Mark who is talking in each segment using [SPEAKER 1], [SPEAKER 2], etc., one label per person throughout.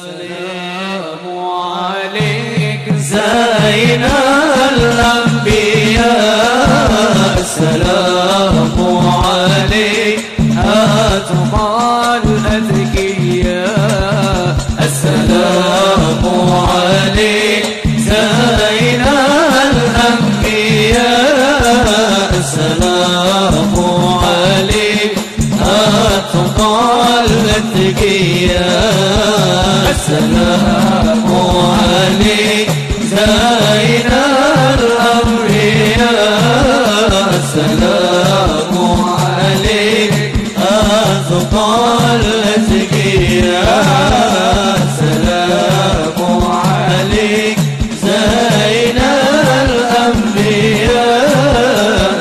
[SPEAKER 1] السلام السلام عليك زين الأنبياء. السلام عليك
[SPEAKER 2] أثقل الأزكياء.
[SPEAKER 1] السلام عليك زين الأنبياء.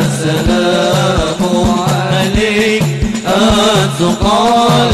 [SPEAKER 1] السلام عليك
[SPEAKER 2] أثقل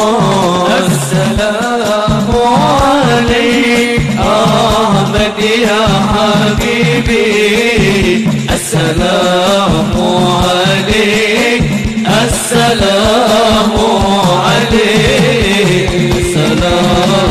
[SPEAKER 2] حبيبي السلام عليك.
[SPEAKER 1] السلام عليك. السلام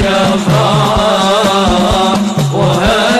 [SPEAKER 1] شفاء وهذا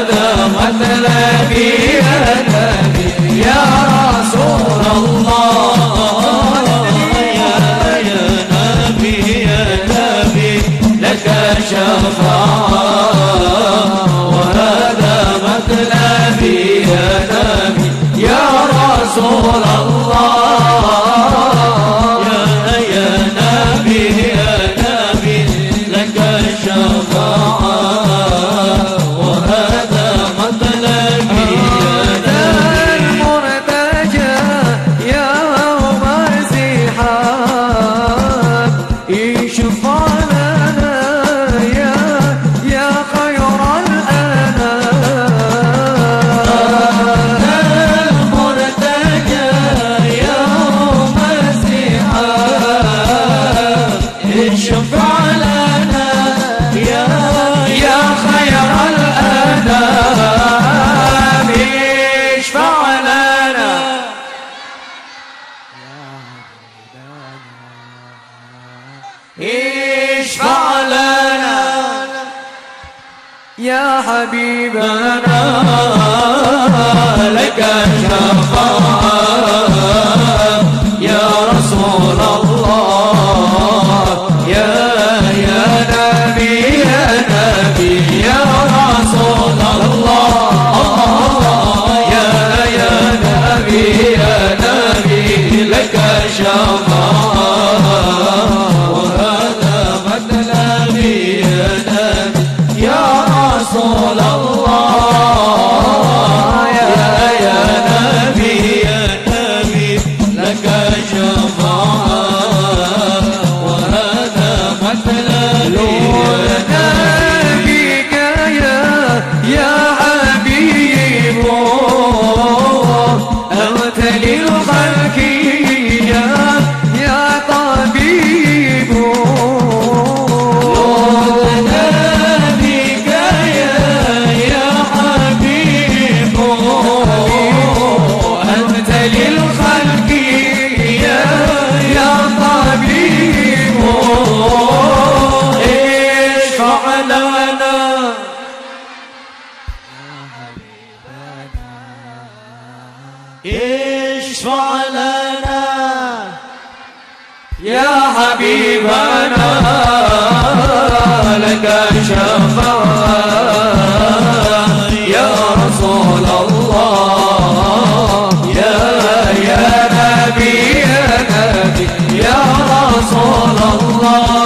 [SPEAKER 1] حبيبنا
[SPEAKER 2] لك الشفاعة يا رسول الله شفاعة يا رسول الله يا نبي يا نبي يا رسول الله.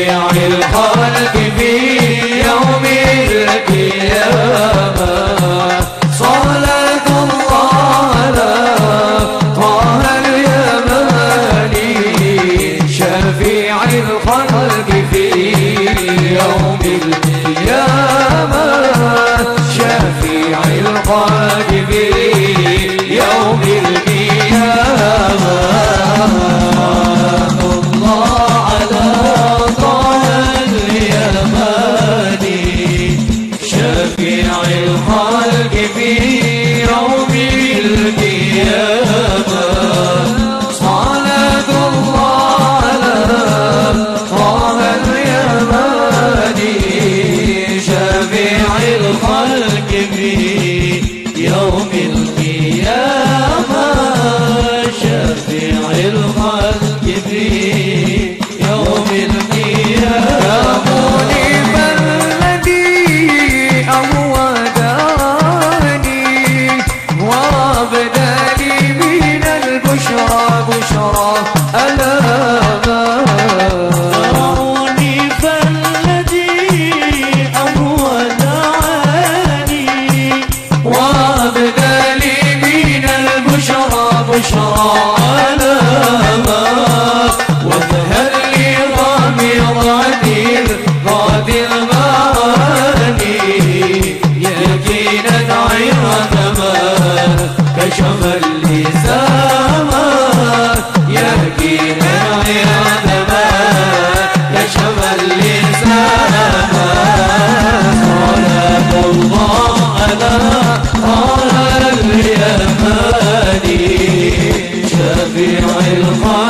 [SPEAKER 2] على الخلق 为了
[SPEAKER 1] 花。